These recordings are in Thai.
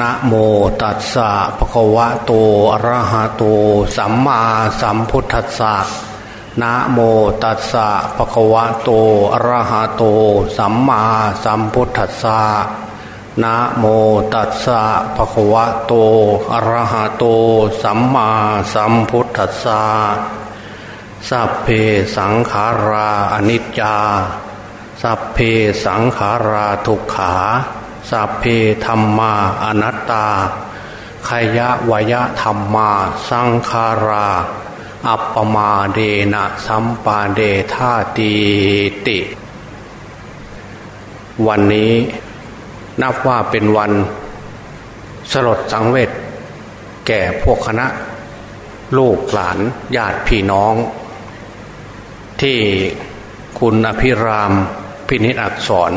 นะโมตัสสะภะคะวะโตอะระหะโต สัมมาสัมพุทธัสสะนะโมตัสสะภะคะวะโตอะระหะโต สัมมาสัมพุทธัสสะนะโมตัสสะภะคะวะโตอะระหะโต สัมมาสัมพุทธัสสะสัพเพสังขาราอนิจจา สัพเพสังขาราทุกขา สัพเพธรรมาอนัตตาขยะวยะธรรมาสังขารา อัปปมาเดนะสัมปาเดธาตีติ วันนี้นับว่าเป็นวันสลดสังเวชแก่พวกคณะ ลูกหลานญาติพี่น้อง ที่คุณอภิรามพินิจอักษร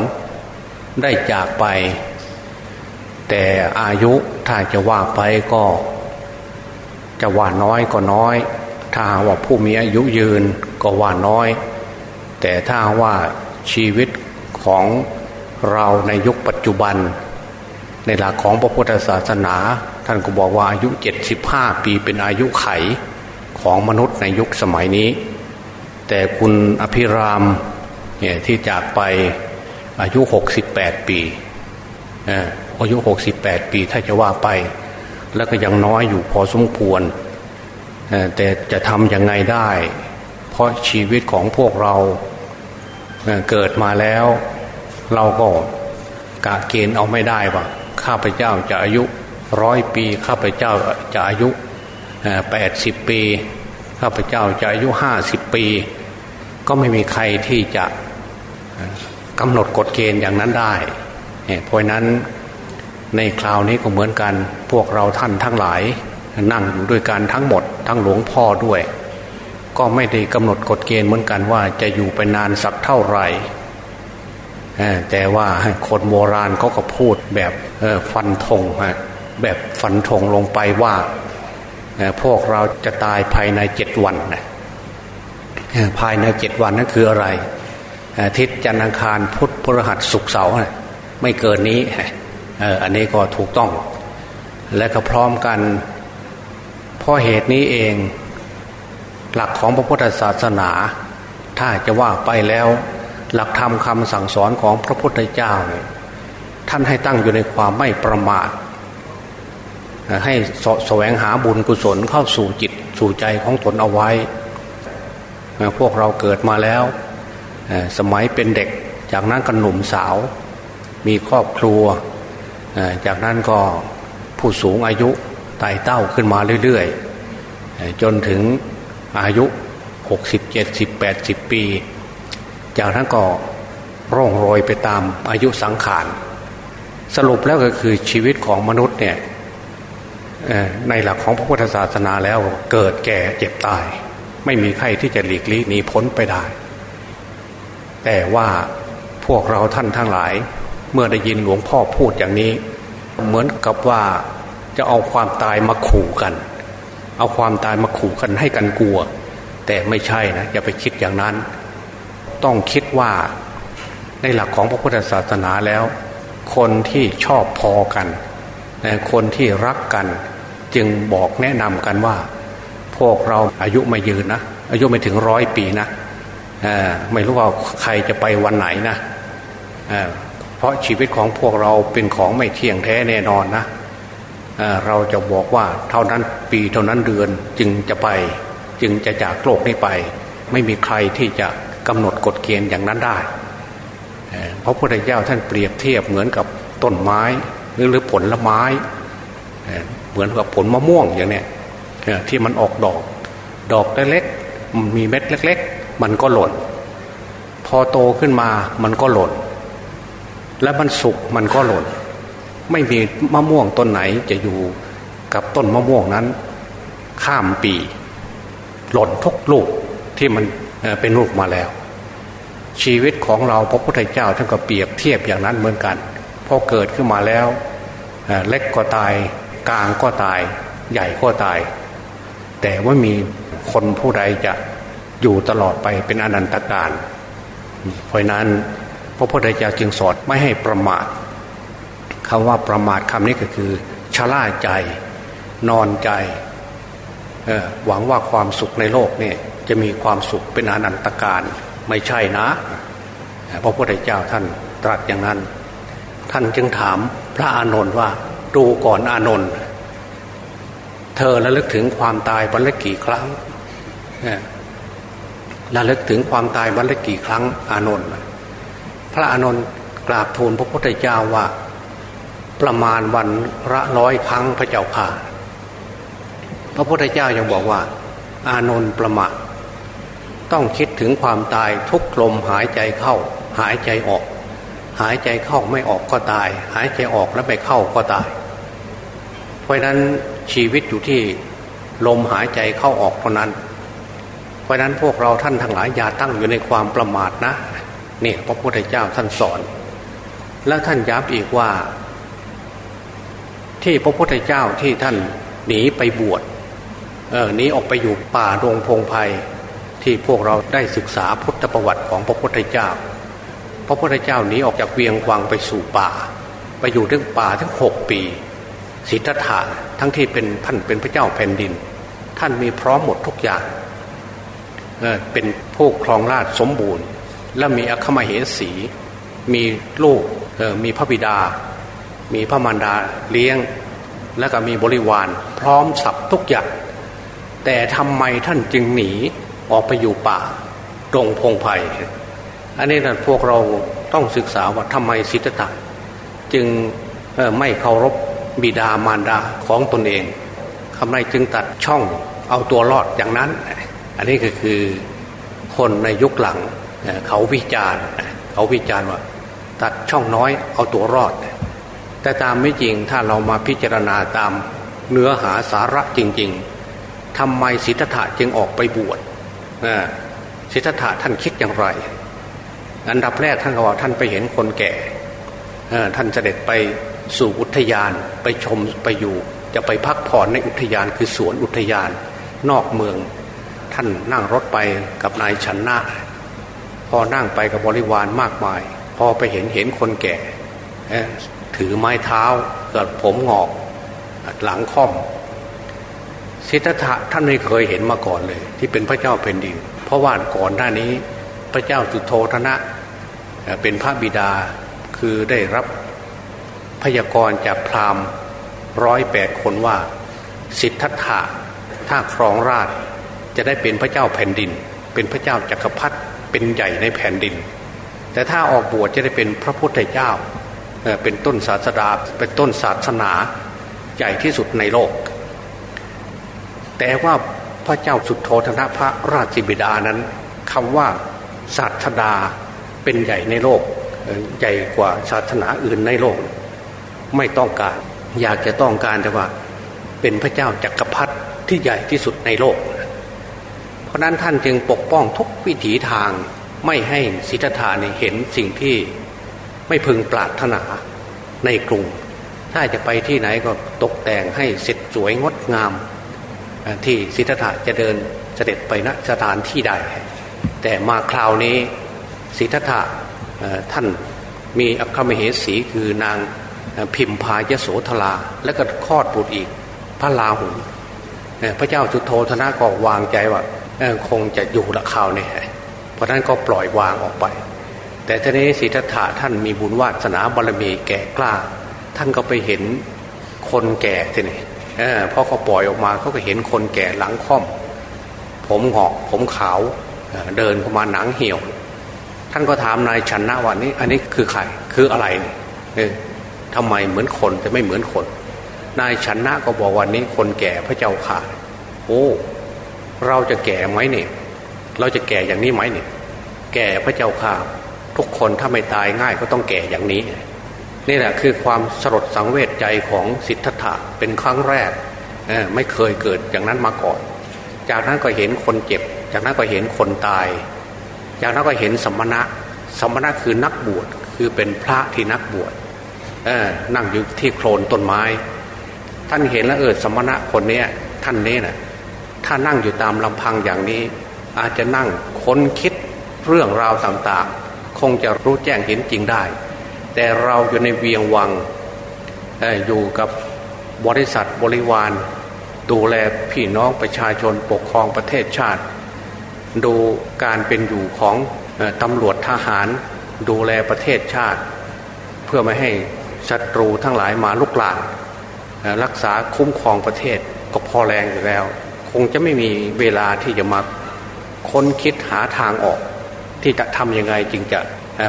ได้จากไป แต่อายุถ้าจะว่าไปก็ จะว่าน้อยก็น้อย ถ้าว่าผู้มีอายุยืนก็ว่าน้อย แต่ถ้าว่าชีวิตของเราในยุคปัจจุบัน ในหลักของพระพุทธศาสนา ท่านก็บอกว่าอายุ 75 ปีเป็นอายุไขของมนุษย์ในยุคสมัยนี้ แต่คุณอภิรามเนี่ยที่จากไป อายุหกสิบแปดปีอายุหกสิบแปดปีถ้าจะว่าไป แล้วก็ยังน้อยอยู่พอสมควรแต่จะทำยังไงได้ เพราะชีวิตของพวกเราเกิดมาแล้ว เราก็กะเกณฑ์เอาไม่ได้ว่าข้าพเจ้าจะอายุร้อยปี ข้าพเจ้าจะอายุแปดสิบปี ข้าพเจ้าจะอายุห้าสิบปี ก็ไม่มีใครที่จะ กำหนดกฎเกณฑ์อย่างนั้นได้เพราะนั้นในคราวนี้ก็เหมือนกันพวกเราท่านทั้งหลาย นั่งอยู่ด้วยกันทั้งหมด ทั้งหลวงพ่อด้วย ก็ไม่ได้กำหนดกฎเกณฑ์เหมือนกันว่าจะอยู่ไปนานสักเท่าไหร่แต่ว่าคนโบราณเขาก็พูดแบบฟันธงแบบฟันธงลงไปว่าพวกเราจะตายภายในเจ็ดวันภายในเจ็ดวันนั่นคืออะไร ทิตย์จันทร์อังคารพุธพฤหัสศุกร์เสาร์ไม่เกินนี้อันนี้ก็ถูกต้อง และก็พร้อมกันเพราะเหตุนี้เอง หลักของพระพุทธศาสนา ถ้าจะว่าไปแล้ว หลักธรรมคำสั่งสอนของพระพุทธเจ้าเนี่ยท่านให้ตั้งอยู่ในความไม่ประมาทให้สแสวงหาบุญกุศลเข้าสู่จิตสู่ใจของตนเอาไว้ พวกเราเกิดมาแล้ว สมัยเป็นเด็ก จากนั้นก็หนุ่มสาว มีครอบครัว จากนั้นก็ผู้สูงอายุไต่เต้าขึ้นมาเรื่อยๆ จนถึงอายุ 60 70 80 ปี จากนั้นก็ร่องรอยไปตามอายุสังขาร สรุปแล้วก็คือชีวิตของมนุษย์เนี่ยในหลักของพระพุทธศาสนาแล้วเกิดแก่เจ็บตาย ไม่มีใครที่จะหลีกลี่หนีพ้นไปได้ แต่ว่าพวกเราท่านทั้งหลาย เมื่อได้ยินหลวงพ่อพูดอย่างนี้ เหมือนกับว่าจะเอาความตายมาขู่กัน เอาความตายมาขู่กันให้กันกลัว แต่ไม่ใช่นะอย่าไปคิดอย่างนั้น ต้องคิดว่าในหลักของพระพุทธศาสนาแล้ว คนที่ชอบพอกันคนที่รักกันจึงบอกแนะนำกันว่า พวกเราอายุไม่ยืนนะ อายุไม่ถึงร้อยปีนะ ไม่รู้ว่าใครจะไปวันไหนนะเเพราะชีวิตของพวกเราเป็นของไม่เที่ยงแท้แน่นอนนะเเราจะบอกว่าเท่านั้นปีเท่านั้นเดือนจึงจะไป จึงจะจากโลกนี้ไป ไม่มีใครที่จะกำหนดกฎเกณฑ์อย่างนั้นได้เพราะพระพุทธเจ้าท่านเปรียบเทียบเหมือนกับต้นไม้หรือผลลไม้เหมือนกับผลมะม่วงอย่างเนี้ยที่มันออกดอก ดอกเล็กๆมีเม็ดเล็ก มันก็หล่น พอโตขึ้นมามันก็หล่น แล้วมันสุกมันก็หล่น ไม่มีมะม่วงต้นไหนจะอยู่กับต้นมะม่วงนั้น ข้ามปี หล่นทุกลูกที่มันเป็นลูกมาแล้ว ชีวิตของเราพระพุทธเจ้าท่านก็เปรียบเทียบอย่างนั้นเหมือนกันพอเกิดขึ้นมาแล้วเล็กก็ตายกลางก็ตาย ใหญ่ก็ตาย แต่ว่ามีคนผู้ใดจะ อยู่ตลอดไปเป็นอนันตการ เพราะนั้นพระพุทธเจ้าจึงสอนไม่ให้ประมาทคำว่าประมาทคำนี้ก็คือชะล่าใจ นอนใจหวังว่าความสุขในโลกเนี่ยจะมีความสุขเป็นอนันตการไม่ใช่นะพระพุทธเจ้าท่านตรัสอย่างนั้น ท่านจึงถามพระอานนท์ว่าดูก่อนอานนท์เธอระลึกถึงความตายวันละกี่ครั้ง ระลึกถึงความตายวันละกี่ครั้งอานนท์พระอานนท์กราบทูลพระพุทธเจ้าว่าประมาณวันละร้อยครั้งพระเจ้าค่ะ พระพุทธเจ้ายังบอกว่า อานนท์ประมาทต้องคิดถึงความตายทุกลมหายใจเข้า หายใจออก หายใจเข้าไม่ออกก็ตาย หายใจออกแล้วไม่เข้าก็ตาย เพราะนั้นชีวิตอยู่ที่ลมหายใจเข้าออกเท่านั้น เพราะนั้นพวกเราท่านทั้งหลายอย่าตั้งอยู่ในความประมาทนะนี่พระพุทธเจ้าท่านสอน แล้วท่านย้ำอีกว่า ที่พระพุทธเจ้าที่ท่านหนีไปบวชเออหนีออกไปอยู่ป่าดงพงไพ่ที่พวกเราได้ศึกษาพุทธประวัติของพระพุทธเจ้า พระพุทธเจ้าหนีออกจากเวียงวังไปสู่ป่า ไปอยู่ในป่าทั้งหกปีสิทธัตถะทั้งที่เป็นท่านเป็นพระเจ้าแผ่นดิน ท่านมีพร้อมหมดทุกอย่าง เป็นผู้ครองราชสมบูรณ์ และมีอัคมเหสี มีลูกมีพระบิดา มีพระมารดาเลี้ยง และก็มีบริวาร พร้อมสับทุกอย่าง แต่ทำไมท่านจึงหนีออกไปอยู่ป่าตรงพงไพ่อันนี้นะพวกเราต้องศึกษาว่าทำไมสิทธัตถะจึงไม่เคารพบิดามารดาของตนเองทำไมจึงตัดช่องเอาตัวรอดอย่างนั้น อันนี้ก็คือคนในยุคหลังเขาวิจารณ์เขาวิจารณ์ว่า ตัดช่องน้อยเอาตัวรอด แต่ตามไม่จริงถ้าเรามาพิจารณาตามเนื้อหาสาระจริง ๆทำไมสิทธัตถะจึงออกไปบวชสิทธัตถะท่านคิดอย่างไร อันดับแรกท่านก็ว่าท่านไปเห็นคนแก่ท่านเสด็จไปสู่อุทยานไปชมไปอยู่ จะไปพักผ่อนในอุทยานคือสวนอุทยาน นอกเมือง ท่านนั่งรถไปกับนายชนะพอนั่งไปกับบริวารมากมาย พอไปเห็นเห็นคนแก่ถือไม้เท้าเกิดผมงอก หลังค่อมสิทธัตถะท่านไม่เคยเห็นมาก่อนเลย ที่เป็นพระเจ้าแผ่นดิน เพราะว่าก่อนหน้านี้พระเจ้าจุโธธนะ เป็นพระบิดาคือได้รับพยากรณ์จากพราหมณ์ร้อยแปดคนว่า สิทธัตถะถ้าครองราช จะได้เป็นพระเจ้าแผ่นดิน เป็นพระเจ้าจักรพรรดิเป็นใหญ่ในแผ่นดิน แต่ถ้าออกบวชจะได้เป็นพระพุทธเจ้าเป็นต้นศาสดาเป็นต้นศาสนาใหญ่ที่สุดในโลก แต่ว่าพระเจ้าสุดโทธนะพระราชบิดานั้นคำว่าศาสดาเป็นใหญ่ในโลกใหญ่กว่าศาสนาอื่นในโลก ไม่ต้องการอยากจะต้องการแต่ว่า เป็นพระเจ้าจักรพรรดิที่ใหญ่ที่สุดในโลก ราะนั้นท่านจึงปกป้องทุกวิถีทางไม่ให้สิทธัตถะเห็นสิ่งที่ไม่พึงปรารถนาในกรุง ถ้าจะไปที่ไหนก็ตกแต่งให้เสร็จสวยงดงาม ที่สิทธัตถะจะเดินเสด็จไปณสถานที่ใด แต่มาคราวนี้สิทธัตถะท่านมีอัครมเหสีคือนางพิมพายโสธราและก็คลอดบุตรอีกพระลาหุนพระเจ้าจุโธธนะก็วางใจว่า คงจะอยู่ละคราวนี้เพราะนั้นก็ปล่อยวางออกไป แต่ทีนี้สิทธัตถะท่านมีบุญวาสนาบารมีแก่กล้า ท่านก็ไปเห็นคนแก่ทีนี้อพอเขาปล่อยออกมาเขาก็เห็นคนแก่หลังค่อม ผมหอกผมขาวเดินเข้ามาหนังเหี่ยว ท่านก็ถามนายชนะว่านี่อันนี้คือใครคืออะไรเนี่ยทำไมเหมือนคนแต่ไม่เหมือนคน นายชนะก็บอกวันนี้คนแก่พระเจ้าข่าโอ้ เราจะแก่ไหมเนี่ย เราจะแก่อย่างนี้ไหมเนี่ย แก่พระเจ้าข่าทุกคนถ้าไม่ตายง่ายก็ต้องแก่อย่างนี้ นี่แหละคือความสลดสังเวชใจของสิทธัตถะเป็นครั้งแรกไม่เคยเกิดอย่างนั้นมาก่อน จากนั้นก็เห็นคนเจ็บ จากนั้นก็เห็นคนตาย จากนั้นก็เห็นสมณะ สมณะคือนักบวชคือเป็นพระที่นักบวชนั่งอยู่ที่โคลนต้นไม้ ท่านเห็นแล้วเออสมณะคนนี้ท่านนี้นะ่ะ ถ้านั่งอยู่ตามลำพังอย่างนี้ อาจจะนั่งค้นคิดเรื่องราวต่างๆ คงจะรู้แจ้งเห็นจริงได้ แต่เราอยู่ในเวียงวังอยู่กับบริษัทบริวาร ดูแลพี่น้องประชาชนปกครองประเทศชาติ ดูการเป็นอยู่ของตำรวจทหาร ดูแลประเทศชาติ เพื่อไม่ให้ศัตรูทั้งหลายมาลุกลานรักษาคุ้มครองประเทศก็พอแรงอยู่แล้ว คงจะไม่มีเวลาที่จะมาค้นคิดหาทางออก ที่จะทำยังไงจึงจะ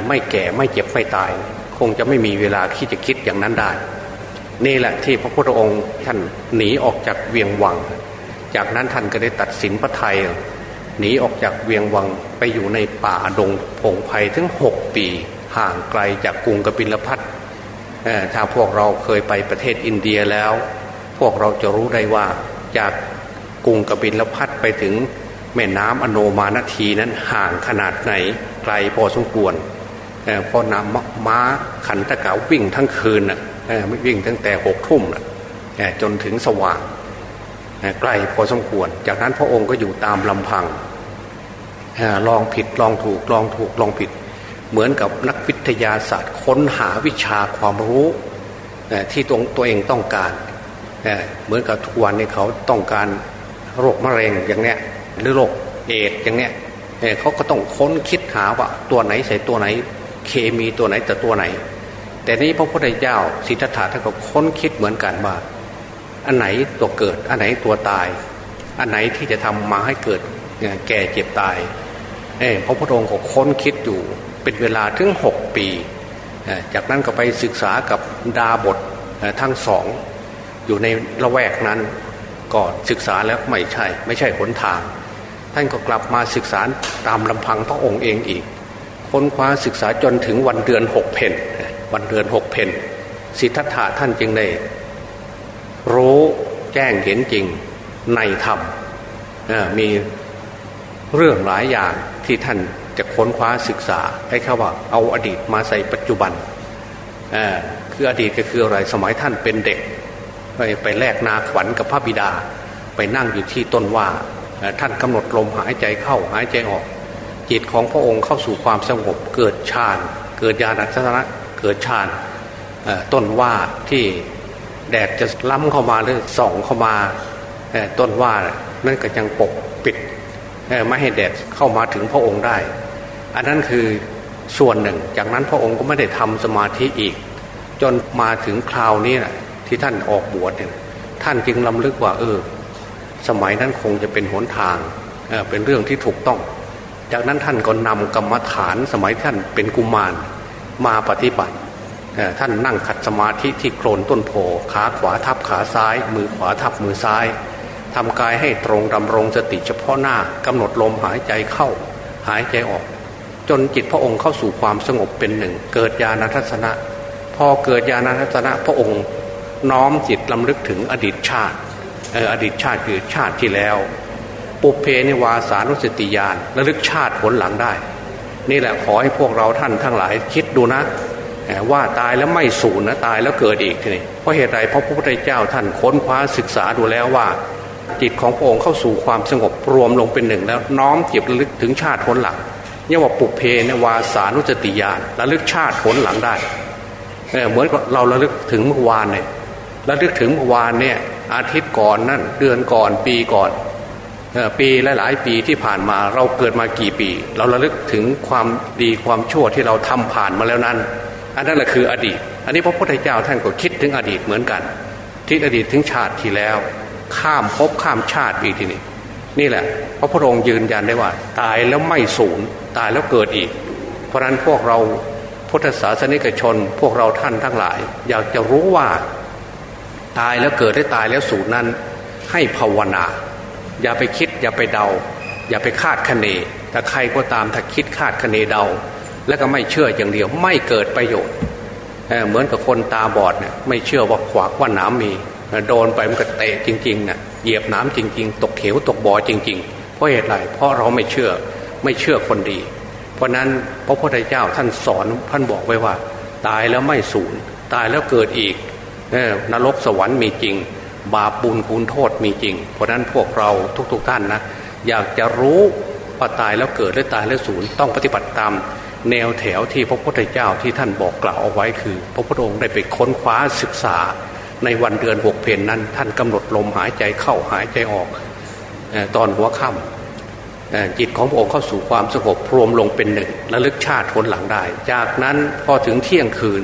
ไม่แก่ไม่เจ็บไม่ตาย คงจะไม่มีเวลาที่จะคิดอย่างนั้นได้ นี่แหละที่พระพุทธองค์ท่านหนีออกจากเวียงวัง จากนั้นท่านก็ได้ตัดสินพระไทยหนีออกจากเวียงวังไปอยู่ในป่าดงพงไพ่ถึงหกปี ห่างไกลจากกรุงกบิลพัทถ้าพวกเราเคยไปประเทศอินเดียแล้ว พวกเราจะรู้ได้ว่าจาก กรุงกบินลพัทไปถึงแม่น้ำอโนมานาทีนั้นห่างขนาดไหนไกลพอสมควรเพราะน้ำม้าขันตะเกาวิ่งทั้งคืนน่ะไม่วิ่งตั้งแต่หกทุ่มจนถึงสว่างไกลพอสมควร จากนั้นพระองค์ก็อยู่ตามลำพังลองผิดลองถูกลองถูกลองผิด เหมือนกับนักวิทยาศาสตร์ค้นหาวิชาความรู้ที่ตรงตัวเองต้องการ เหมือนกับทุกวันนี้เขาต้องการ โรคมะเร็งอย่างเนี้ยหรือโรคเอดอย่างเนี้ยเขาก็ต้องค้นคิดหาว่าตัวไหนใส่ตัวไหน เคมีตัวไหนแต่ตัวไหน แต่นี้พระพุทธเจ้าสิทธัตถะท่านก็ค้นคิดเหมือนกันว่าอันไหนตัวเกิด อันไหนตัวตาย อันไหนที่จะทำมาให้เกิดแก่เจ็บตายเอพระพุทธองค์ก็ค้นคิดอยู่เป็นเวลาถึงหกปี จากนั้นก็ไปศึกษากับดาบททั้งสอง อยู่ในละแวกนั้น ก่อน ศึกษาแล้วไม่ใช่ ไม่ใช่หนทาง ท่านก็กลับมาศึกษาตามลำพังพระองค์เองอีก ค้นคว้าศึกษาจนถึงวันเดือนหกเพนวันเดือนหกเพนสิทธัตถะท่านจึงได้รู้แจ้งเห็นจริงในธรรมมีเรื่องหลายอย่างที่ท่านจะค้นคว้าศึกษาให้เขาว่าเอาอดีตมาใส่ปัจจุบันคืออดีตก็คืออะไรสมัยท่านเป็นเด็ก ไปไปแลกนาขวัญกับพระบิดา ไปนั่งอยู่ที่ต้นว่าท่านกำหนดลมหายใจเข้าหายใจออก จิตของพระองค์เข้าสู่ความสงบเกิดฌานเกิดญาณทัศนะเกิดฌานต้นว่าที่แดดจะล้ำเข้ามาหรือส่องเข้ามาต้นว่านั่นก็ยังปกปิดไม่ให้แดดเข้ามาถึงพระองค์ได้ อันนั้นคือส่วนหนึ่ง จากนั้นพระองค์ก็ไม่ได้ทำสมาธิอีก จนมาถึงคราวนี้ ที่ท่านออกบวชเนี่ยท่านจึงลำลึกว่าเออ สมัยนั้นคงจะเป็นหนทางเเป็นเรื่องที่ถูกต้อง จากนั้นท่านก็นำกรรมฐานสมัยท่านเป็นกุมารมาปฏิบัติท่านนั่งขัดสมาธิที่โคลนต้นโพขาขวาทับขาซ้าย มือขวาทับมือซ้ายทำกายให้ตรงดำรงสติเฉพาะหน้ากำหนดลมหายใจเข้า หายใจออก จนจิตพระองค์เข้าสู่ความสงบเป็นหนึ่ง เกิดญาณทัศนะ พอเกิดญาณทัศนะพระองค์ น้อมจิตลำลึกถึงอดีตชาติอดีตชาติคือชาติที่แล้ว ปุเพนิวาสานุสติญาณระลึกชาติผลหลังได้ นี่แหละขอให้พวกเราท่านทั้งหลายคิดดูนะว่าตายแล้วไม่สูญนะตายแล้วเกิดอีกทีนี้เพราะเหตุใดเพราะพระพุทธเจ้าท่านค้นคว้าศึกษาดูแล้วว่า จิตของพระองค์เข้าสู่ความสงบรวมลงเป็นหนึ่งแล้วน้อมจิตระลึกถึงชาติผลหลังเนี่ยว่าปุเพนวาสานุจติญาณระลึกชาติผลหลังได้เหมือนเราระลึกถึงเมื่อวานเนี่ย ระลึกถึงเมื่อวานเนี่ยอาทิตย์ก่อนนั่นเดือนก่อนปีก่อนปีลหลายๆปีที่ผ่านมาเราเกิดมากี่ปี เราระลึกถึงความดีความชั่วที่เราทำผ่านมาแล้วนั้น อันนั้นแหละคืออดีต อันนี้พระพุทธเจ้าท่านก็คิดถึงอดีตเหมือนกันทิศอดีตถึงชาติที่แล้ว ข้ามภพข้ามชาติอีกทีนี้นี่แหละ พระพุทธองค์ยืนยันได้ว่า ตายแล้วไม่สูญตายแล้วเกิดอีก เพราะนั้นพวกเราพุทธศาสนิกชน พวกเราท่านทั้งหลาย อยากจะรู้ว่า ตายแล้วเกิดได้ตายแล้วสูญนั้น ให้ภาวนา อย่าไปคิด อย่าไปเดา อย่าไปคาดคะเนแต่ใครก็ตามถ้าคิดคาดคะเนเดา แล้วก็ไม่เชื่ออย่างเดียว ไม่เกิดประโยชน์เหมือนกับคนตาบอดเนี่ยไม่เชื่อว่าขวากว่าน้ำมีโดนไปมันก็เตะจริงๆเน่ยเหยียบน้ำจริง ๆ ตกเขวตกบ่อจริง ๆ เพราะเหตุไรเพราะเราไม่เชื่อไม่เชื่อคนดี เพราะนั้นพระพุทธเจ้าท่านสอนท่านบอกไว้ว่า ตายแล้วไม่สูญตายแล้วเกิดอีก นรกสวรรค์มีจริง บาปบุญคุณโทษมีจริง เพราะนั้นพวกเราทุกๆท่านนะอยากจะรู้ว่าตายแล้วเกิดหรือตายแล้วสูญต้องปฏิบัติตามแนวแถวที่พระพุทธเจ้าที่ท่านบอกกล่าวเอาไว้คือ พระพุทธองค์ได้ไปค้นคว้าศึกษา ในวันเดือนหกเพนนั้น ท่านกำหนดลมหายใจเข้าหายใจออกตอนหัวค่ำจิตของพระองค์เข้าสู่ความสงบรวมลงเป็นหนึ่งระลึกชาติผลหลังได้ จากนั้นพอถึงเที่ยงคืน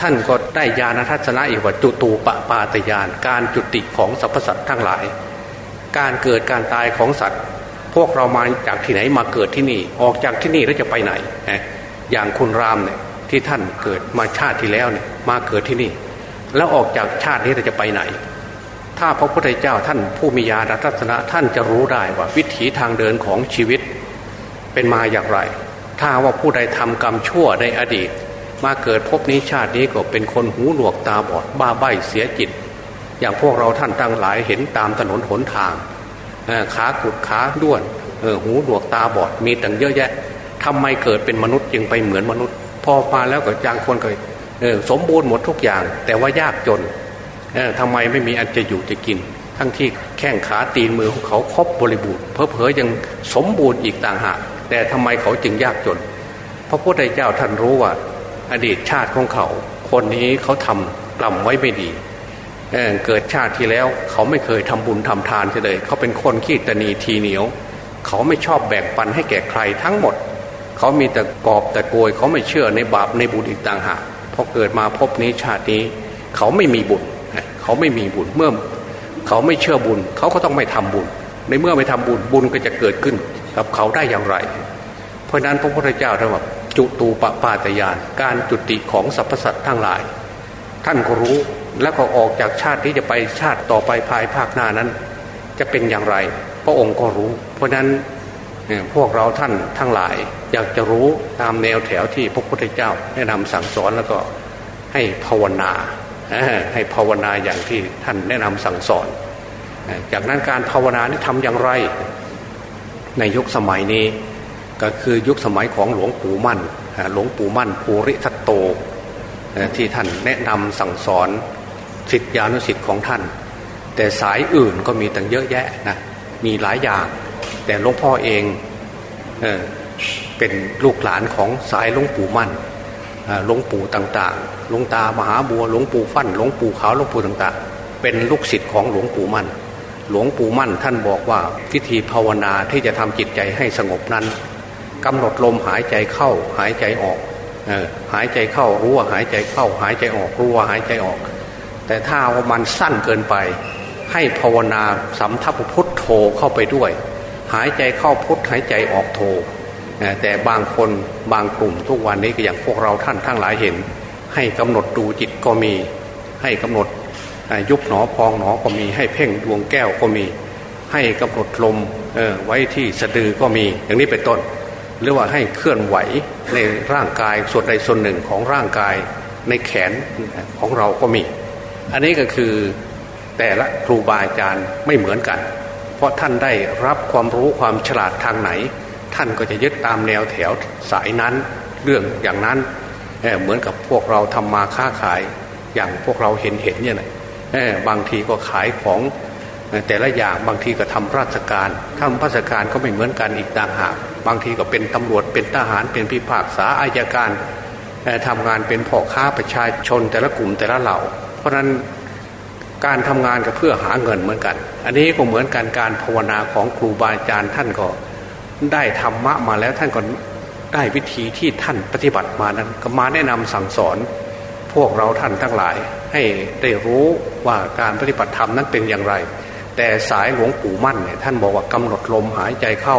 ท่านก็ได้ญาณทัศนะอีกว่าจุตูปปาตยาน การจุติของสรรพสัตว์ทั้งหลาย การเกิดการตายของสัตว์ พวกเรามาจากที่ไหนมาเกิดที่นี่ ออกจากที่นี่แล้วจะไปไหน อย่างคุณรามเนี่ยที่ท่านเกิดมาชาติที่แล้วเนี่ยมาเกิดที่นี่ แล้วออกจากชาตินี้เราจะไปไหน ถ้าพระพุทธเจ้าท่านผู้มีญาณทัศนะท่านจะรู้ได้ว่าวิถีทางเดินของชีวิตเป็นมาอย่างไร ถ้าว่าผู้ใดทำกรรมชั่วในอดีต มาเกิดพบนี้ชาตินี้ก็เป็นคนหูหนวกตาบอดบ้าใบเสียจิต อย่างพวกเราท่านตั้งหลายเห็นตามถนนหนทางขาขุดขาด้วนหูหนวกตาบอดมีตั้งเยอะแยะทำไมเกิดเป็นมนุษย์จึงไปเหมือนมนุษย์ พอมาแล้วก็จางคนก็สมบูรณ์หมดทุกอย่าง แต่ว่ายากจนทำไมไม่มีอันจะอยู่จะกิน ทั้งที่แข้งขาตีนมือของเขาครบบริบูรณ์เพอเพอยังสมบูรณ์อีกต่างหากแต่ทำไมเขาจึงยากจนพระพุทธเจ้าท่านรู้ว่า อดีตชาติของเขา คนนี้เขาทำกล่ำไว้ไม่ดีเเกิดชาติที่แล้วเขาไม่เคยทำบุญทำทานเลย เขาเป็นคนขี้ตนีทีเหนียว เขาไม่ชอบแบ่งปันให้แก่ใครทั้งหมด เขามีแต่กอบแต่โกยเขาไม่เชื่อในบาปในบุญอีกต่างหากพอเกิดมาพบนี้ชาตินี้ เขาไม่มีบุญเขาไม่มีบุญเมื่อเขาไม่เชื่อบุญ เขาก็ต้องไม่ทำบุญ ในเมื่อไม่ทำบุญบุญก็จะเกิดขึ้นกับเขาได้อย่างไร เพราะนั้นพระพุทธเจ้าท่านว่า จุตูปปาตยาน การจุติของสรรพสัตว์ทั้งหลาย ท่านก็รู้แล้วก็ออกจากชาติที่จะไปชาติต่อไปภายภาคหน้านั้น จะเป็นอย่างไร พระองค์ก็รู้ เพราะนั้นพวกเราท่านทั้งหลาย อยากจะรู้ตามแนวแถวที่พระพุทธเจ้าแนะนำสั่งสอนแล้วก็ให้ภาวนาให้ภาวนาอย่างที่ท่านแนะนำสั่งสอน จากนั้นการภาวนานี่ทำอย่างไร ในยุคสมัยนี้ ก็คือยุคสมัยของหลวงปู่มั่น หลวงปู่มั่นภูริทัตโต ที่ท่านแนะนำสั่งสอนสิทธิานุสิทธิ์ของท่าน แต่สายอื่นก็มีตั้งเยอะแยะนะมีหลายอย่าง แต่หลวงพ่อเองเอเป็นลูกหลานของสายหลวงปู่มั่นหลวงปู่ต่างๆหลวงตามหาบัวหลวงปู่ฟั่นหลวงปู่ขาวหลวงปู่ต่างๆ เป็นลูกศิษย์ของหลวงปู่มั่น หลวงปู่มั่นท่านบอกว่าพิธีภาวนาที่จะทำจิตใจให้สงบนั้น กำหนดลมหายใจเข้าหายใจออกหายใจเข้ารู้ว่าหายใจเข้า หายใจออกรู้ว่าหายใจออก แต่ถ้าว่ามันสั้นเกินไป ให้ภาวนาสัมทัพพุทโธเข้าไปด้วย หายใจเข้าพุทหายใจออกโทแต่บางคนบางกลุ่มทุกวันนี้ก็อย่างพวกเราท่านทั้งหลายเห็น ให้กำหนดดูจิตก็มี ให้กำหนดยุบหนอพองหนอก็มีให้เพ่งดวงแก้วก็มี ให้กำหนดลมไว้ที่สะดือก็มีอย่างนี้เป็นต้น หรือว่าให้เคลื่อนไหวในร่างกายส่วนใดส่วนหนึ่งของร่างกายในแขนของเราก็มี อันนี้ก็คือแต่ละครูบาอาจารย์ไม่เหมือนกัน เพราะท่านได้รับความรู้ความฉลาดทางไหน ท่านก็จะยึดตามแนวแถวสายนั้นเรื่องอย่างนั้นเเหมือนกับพวกเราทำมาค้าขายอย่างพวกเราเห็นเห็นเนี่ยนะบางทีก็ขายของ แต่ละอย่างบางทีก็ทำราชการทำราชการก็ไม่เหมือนกันอีกต่างหาก บางทีก็เป็นตำรวจเป็นทหารเป็นพิพากษาอายการทำงานเป็นพ่อค้าประชาชนแต่ละกลุ่มแต่ละเหล่า เพราะนั้นการทำงานก็เพื่อหาเงินเหมือนกัน อันนี้ก็เหมือนกันการภาวนาของครูบาอาจารย์ท่านก็ได้ธรรมะมาแล้วท่านก็ได้วิธีที่ท่านปฏิบัติมานั้น ก็มาแนะนำสั่งสอน พวกเราท่านทั้งหลายให้ได้รู้ว่าการปฏิบัติธรรมนั้นเป็นอย่างไร แต่สายหลวงปู่มั่นเนี่ยท่านบอกว่ากำหนดลมหายใจเข้า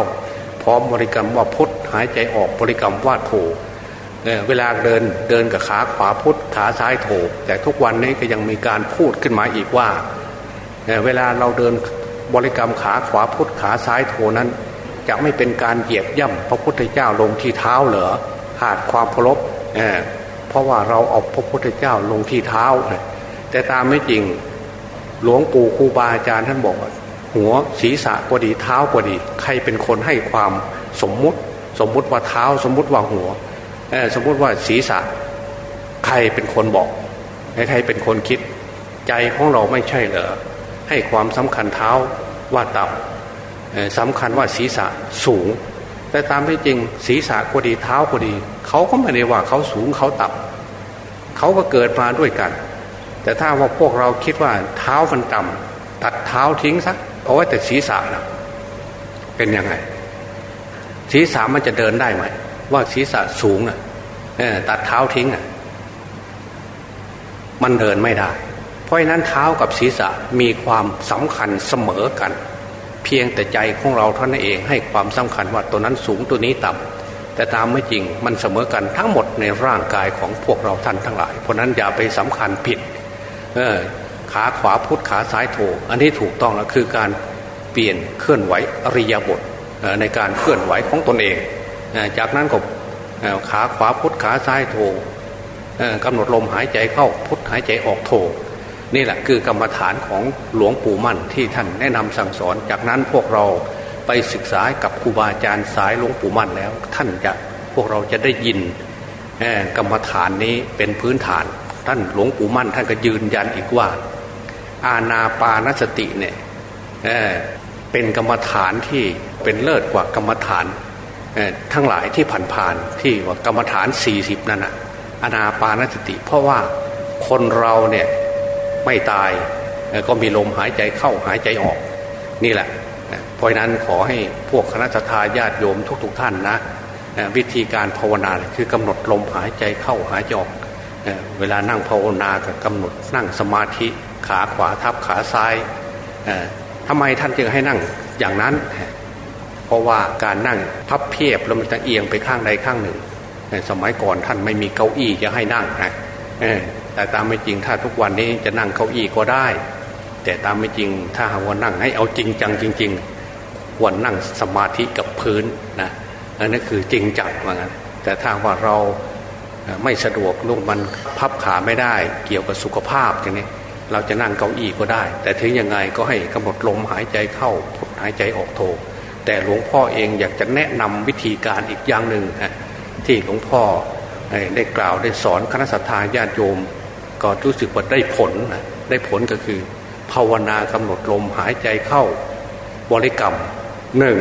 พร้อมบริกรรมว่าพุทหายใจออกบริกรรมว่าโถเวลาเดินเดินกับขาขวาพุทขาซ้ายโถแต่ทุกวันนี้ก็ยังมีการพูดขึ้นมาอีกว่าเวลาเราเดินบริกรรมขาขวาพุทขาซ้ายโถนั้น จะไม่เป็นการเหยียบย่ำพระพุทธเจ้าลงที่เท้าเหรอขาดความเคารพเเพราะว่าเราเอาพระพุทธเจ้าลงที่เท้า แต่ตามไม่จริง หลวงปู่ครูบาอาจารย์ท่านบอกว่าหัวศีรษะก็ดีเท้าก็ดี ใครเป็นคนให้ความสมมุติ สมมุติว่าเท้าสมมุติว่าหัวสมมติว่าศีรษะ ใครเป็นคนบอกใครเป็นคนคิด ใจของเราไม่ใช่เหรอให้ความสำคัญเท้าว่าต่ำสำคัญว่าศีรษะสูง แต่ตามที่จริงศีรษะก็ดีเท้าก็ดี เขาก็ไม่ได้ว่าเขาสูงเขาต่ำเขาก็เกิดมาด้วยกัน แต่ถ้าว่าพวกเราคิดว่าเท้ามันต่ำตัดเท้าทิ้งสักเอาไว้แต่ศีรษะนะเป็นยังไง ศีรษะมันจะเดินได้ไหมว่าศีรษะสูงอะตัดเท้าทิ้งอะมันเดินไม่ได้ เพราะฉะนั้นเท้ากับศีรษะมีความสำคัญเสมอกัน เพียงแต่ใจของเราเท่านั้นเองให้ความสำคัญว่าตัวนั้นสูงตัวนี้ต่ำแต่ตามไม่จริงมันเสมอกันทั้งหมดในร่างกายของพวกเราท่านทั้งหลาย เพราะนั้นอย่าไปสำคัญผิด ขาขวาพุทธขาซ้ายโถอันนี้ถูกต้องแล้วคือการเปลี่ยนเคลื่อนไหวอริยบทในการเคลื่อนไหวของตนเอง จากนั้นก็ขาขวาพุทธขาซ้ายโถกำหนดลมหายใจเข้าพุทธหายใจออกโถนี่แหละคือกรรมฐานของหลวงปู่มั่นที่ท่านแนะนำสั่งสอน จากนั้นพวกเราไปศึกษากับครูบาอาจารย์สายหลวงปู่มั่นแล้ว ท่านจะพวกเราจะได้ยินกรรมฐานนี้เป็นพื้นฐาน ท่านหลวงปู่มั่นท่านก็ยืนยันอีกว่า อาณาปานสติเนี่ยเเป็นกรรมฐานที่เป็นเลิศกว่ากรรมฐานทั้งหลายที่ผ่านๆที่ว่ากรรมฐาน 40 นั่นนะอนาปานสติ เพราะว่าคนเราเนี่ยไม่ตายก็มีลมหายใจเข้าหายใจออกนี่แหละเพราะนั้นขอให้พวกคณะทาญาติโยมทุกๆทท่านนะวิธีการภาวนาคือกำหนดลมหายใจเข้าหายใจออก เวลานั่งภาวนาก็กำหนดนั่งสมาธิขาขวาทับขาซ้ายทำไมท่านจึงให้นั่งอย่างนั้น เพราะว่าการนั่งพับเพียบแล้วมันจะเอียงไปข้างใดข้างหนึ่ง สมัยก่อนท่านไม่มีเก้าอี้จะให้นั่งนะแต่ตามไม่จริงถ้าทุกวันนี้จะนั่งเก้าอี้ก็ได้ แต่ตามไม่จริงถ้าหากว่านั่งให้เอาจริงจังจริงๆควรนั่งสมาธิกับพื้นนะอันนั้นคือจริงจังเหมือนกันแต่ถ้าว่าเรา ไม่สะดวกลุกมันพับขาไม่ได้ เกี่ยวกับสุขภาพอย่างนี้เราจะนั่งเก้าอี้ก็ได้ แต่ถึงยังไงก็ให้กำหนดลมหายใจเข้าหายใจออกโทแต่หลวงพ่อเองอยากจะแนะนำวิธีการอีกอย่างหนึ่งที่หลวงพ่อได้กล่าวได้สอนคณะสัตยาญาติโยม ก็รู้สึกว่าได้ผลได้ผลก็คือ ภาวนากำหนดลมหายใจเข้าบริกรรมหนึ่ง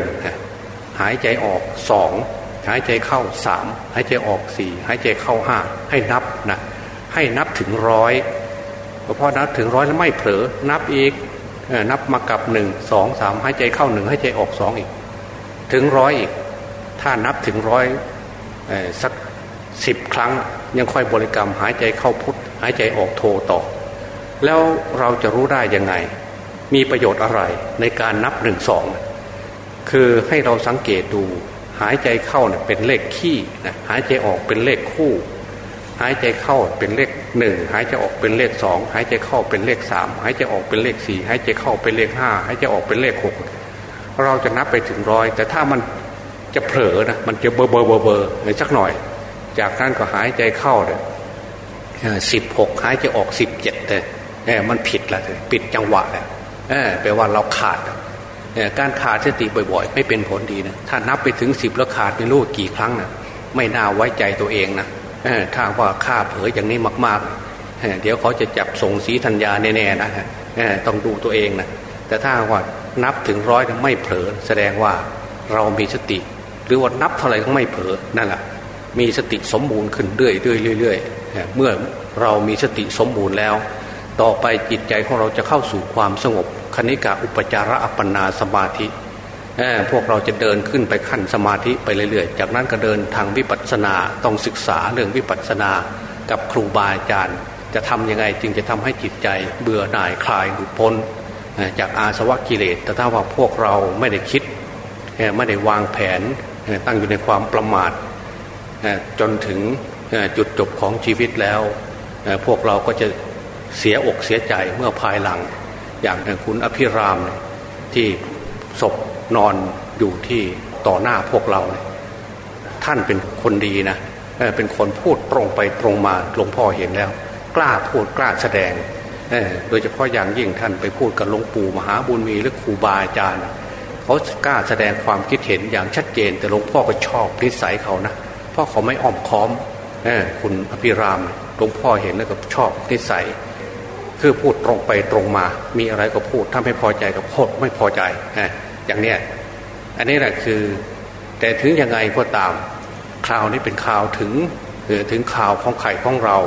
หายใจออกสอง หายใจเข้าสามหายใจออกสี่หายใจเข้าห้าให้นับนะให้นับถึงร้อยพอนับถึงร้อยแล้วไม่เผลอนับอีกนับมากับหนึ่งสองสามหายใจเข้าหนึ่งหายใจออกสองอีก ถึงร้อยอีก ถ้านับถึงร้อยสักสิบครั้งยังค่อยบริกรรมหายใจเข้าพุทหายใจออกโทต่อ แล้วเราจะรู้ได้ยังไง มีประโยชน์อะไรในการนับหนึ่งสองคือให้เราสังเกตดู หายใจเข้าเนี่ยเป็นเลขขี้นะหายใจออกเป็นเลขคู่ หายใจเข้าเป็นเลขหนึ่งหายใจออกเป็นเลขสองหายใจเข้าเป็นเลขสามหายใจออกเป็นเลขสี่หายใจเข้าเป็นเลขห้าหายใจออกเป็นเลขหกเราจะนับไปถึงร้อยแต่ถ้ามันจะเผลอนะมันจะเบอร์เบอร์เบอร์เบอร์สักหน่อย จากนั้นก็หายใจเข้าเลยสิบหกหายใจออกสิบเจ็ดเลยมันผิดละปิดจังหวะเลยแปลว่าเราขาด การขาดสติบ่อยๆ ไม่เป็นผลดีนะถ้านับไปถึงสิบแล้วขาดไม่รู้กี่ครั้งนะไม่น่าไว้ใจตัวเองนะถ้าว่าข้าเผยอย่างนี้มากๆ เดี๋ยวเขาจะจับส่งสีธัญญาแน่ๆนะต้องดูตัวเองนะแต่ถ้าว่านับถึงร้อยไม่เผลอแสดงว่าเรามีสติ หรือว่านับเท่าไหร่ก็ไม่เผลอนั่นแหละมีสติสมบูรณ์ขึ้นเรื่อยเรื่อยเรื่อยเมื่อเรามีสติสมบูรณ์แล้ว ต่อไปจิตใจของเราจะเข้าสู่ความสงบ คณิกาอุปจาระอัปปนาสมาธิพวกเราจะเดินขึ้นไปขั้นสมาธิไปเรื่อยๆ จากนั้นก็เดินทางวิปัสสนาต้องศึกษาเรื่องวิปัสสนากับครูบาอาจารย์ จะทํำยังไงจึงจะทำให้จิตใจเบื่อหน่ายคลายหลุดพ้นจากอาสวะกิเลส แต่ถ้าว่าพวกเราไม่ได้คิดไม่ได้วางแผนตั้งอยู่ในความประมาทจนถึงจุดจบของชีวิตแล้ว พวกเราก็จะเสียอกเสียใจเมื่อภายหลัง อย่างคุณอภิรามที่ศพนอนอยู่ที่ต่อหน้าพวกเราท่านเป็นคนดีนะเป็นคนพูดตรงไปตรงมาหลวงพ่อเห็นแล้ว กล้าพูดกล้าแสดงโดยเฉพาะอย่างยิ่งท่านไปพูดกับหลวงปู่มหาบุญมีหรือครูบาอาจารย์เขากล้าแสดงความคิดเห็นอย่างชัดเจน แต่หลวงพ่อก็ชอบนิสัยเขานะเพราะเขาไม่อ้อมค้อมคุณอภิรามหลวงพ่อเห็นแล้วก็ชอบนิสัย คือพูดตรงไปตรงมา มีอะไรก็พูดถ้าไม่พอใจก็พูดไม่พอใจอย่างเนี้ยอันนี้แหละคือ แต่ถึงยังไงก็ตามคราวนี้เป็นข่าวถึงถึงข่าวของไข่ของเรา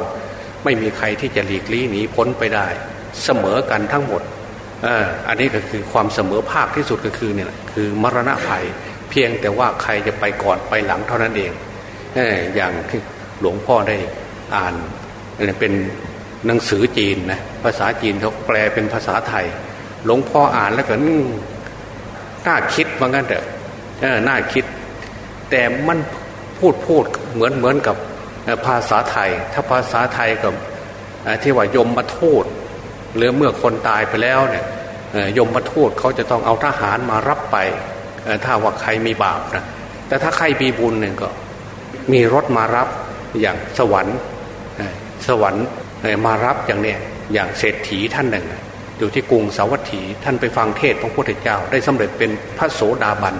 ไม่มีใครที่จะหลีกลี่หนีพ้นไปได้ เสมอกันทั้งหมดอันนี้ก็คือความเสมอภาคที่สุดก็คือเนี่ยคือมรณะภัย เพียงแต่ว่าใครจะไปก่อนไปหลังเท่านั้นเองอย่างหลวงพ่อได้อ่านเป็น หนังสือจีนนะภาษาจีนเขาแปลเป็นภาษาไทย หลวงพ่ออ่านแล้วก็น่าคิดว่างั้นเถอะน่าคิด แต่มันพูดพูดเหมือนเหมือนกับภาษาไทย ถ้าภาษาไทยกับที่ว่ายมมาโทษหรือเมื่อคนตายไปแล้วเนี่ยยมมาโทษเขาจะต้องเอาทหารมารับไป ถ้าว่าใครมีบาปนะแต่ถ้าใครมีบุญเนี่ยก็ มีรถมารับอย่างสวรรค์สวรรค์ มารับอย่างเนี้ยอย่างเศรษฐีท่านหนึ่ง อยู่ที่กรุงสาวัตถีท่านไปฟังเทศของพระพุทธเจ้า ได้สำเร็จเป็นพระโสดาบัน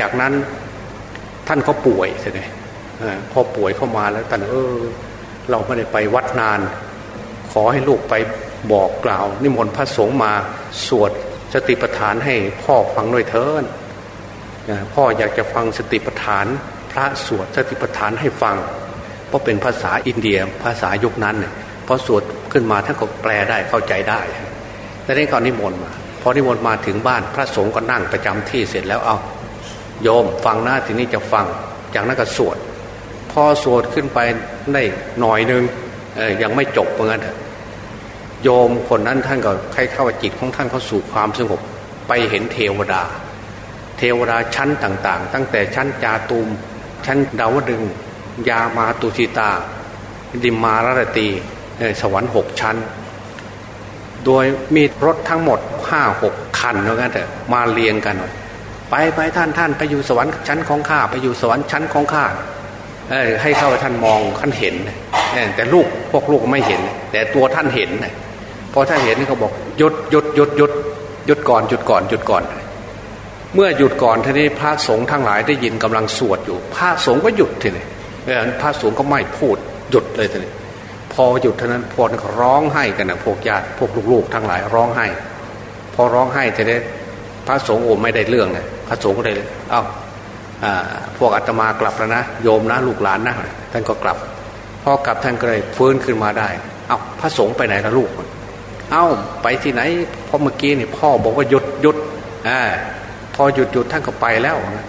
จากนั้นท่านเขาป่วยใช่ไหมพอป่วยเข้ามาแล้วท่านเออ เราไม่ได้ไปวัดนาน ขอให้ลูกไปบอกกล่าว นิมนต์พระสงฆ์มาสวดสติปัฏฐานให้พ่อฟังด้วยเถินพ่ออยากจะฟังสติปัฏฐาน พระสวดสติปัฏฐานให้ฟัง เพราะเป็นภาษาอินเดียภาษายุคนั้นเนี่ยพอสวดขึ้นมาท่านก็แปลได้เข้าใจได้แต่นี้ก่อนนิมนต์มาพอนิมนต์มาถึงบ้านพระสงฆ์ก็นั่งประจำที่เสร็จแล้วเอาโยมฟังหน้าทีนี้จะฟังจากนั้นก็สวด พอสวดขึ้นไปได้หน่อยนึงยังไม่จบเหมือนกันโยมคนนั้นท่านก็ใครเข้าจิตของท่านเข้าสู่ความสงบไปเห็นเทวดา เทวดาชั้นต่าง ๆ ตั้งแต่ชั้นจาตุมชั้นดาวดึง ยามาตุสิตา ดิมารารตีสวรรค์หกชั้น โดยมีรถทั้งหมดห้าหกคันแล้วกันเถอะมาเรียงกัน ไปไปท่านท่านไปอยู่สวรรค์ชั้นของข้าไปอยู่สวรรค์ชั้นของข้าให้เข้าท่านมองท่านเห็นแต่ลูกพวกลูกไม่เห็น แต่ตัวท่านเห็นพอท่านเห็นเขาบอกหยุดหยุดหยุดหยุดหยุดก่อนหยุดก่อนหยุดก่อน เมื่อหยุดก่อนทีนี้พระสงฆ์ทั้งหลายได้ยินกำลังสวดอยู่ พระสงฆ์ก็หยุดทีนี้ พระสงฆ์ก็ไม่พูดหยุดเลยทีนี้พอหยุดเท่านั้นพวกร้องไห้กันนะพวกญาติพวกลูกๆ ทั้งหลายร้องไห้ พอร้องไห้ทีนี้พระสงฆ์โอ้ไม่ได้เรื่องเลยพระสงฆ์ก็เลยเอ้าพวกอาตมากลับแล้วนะโยมนะลูกหลานนะท่านก็กลับพอกลับท่านก็เลยฟื้นขึ้นมาได้ เอ้าพระสงฆ์ไปไหนละลูก เอ้าไปที่ไหนพอเมื่อกี้นี่พ่อบอกว่าหยุดหยุดอ่าพอหยุดหยุดท่านก็ไปแล้วนะ